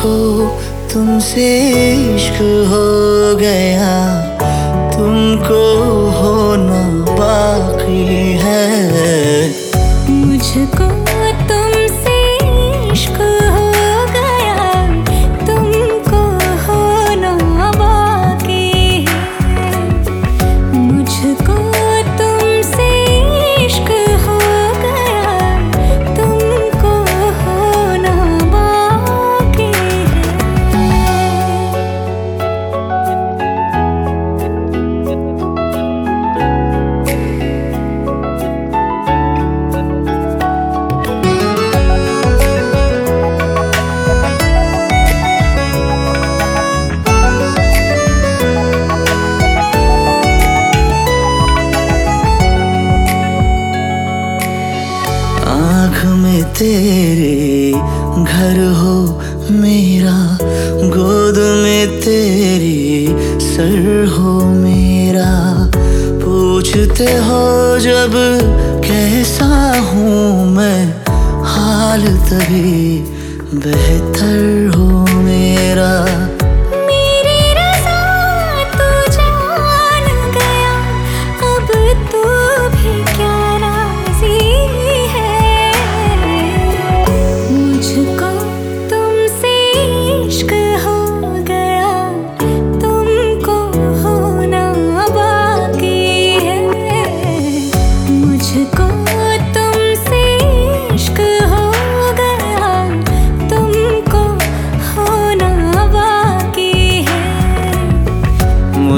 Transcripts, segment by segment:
तुमको तुमसे इश्क हो गया। तुमको होना बाकी है। मुझको तेरे घर हो मेरा, गोद में तेरी सर हो मेरा। पूछते हो जब कैसा हूँ मैं, हाल तभी बेहतर हो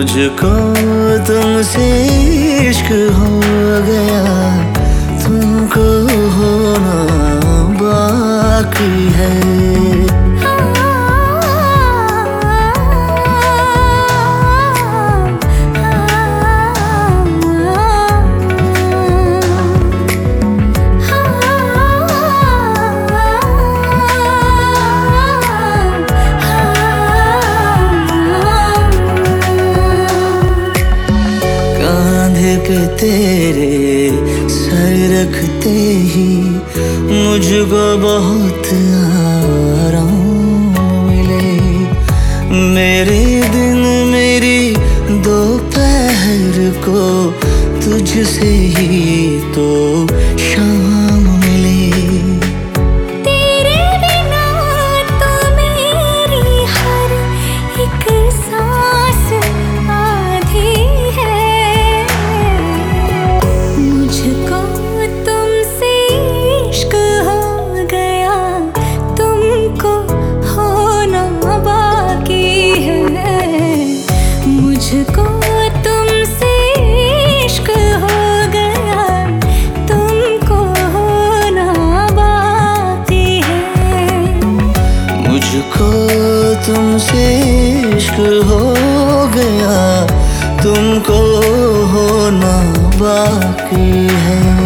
मुझको तुमसे इश्क हो गया। तुमको होना बाकी है। तेरे सर रखते ही मुझको बहुत आराम मिले। मेरे दिन मेरी दोपहर को तुझसे ही तो मुझको तुमसे इश्क हो गया। तुमको होना बाकी है। मुझको तुमसे इश्क हो गया। तुमको होना बाकी है।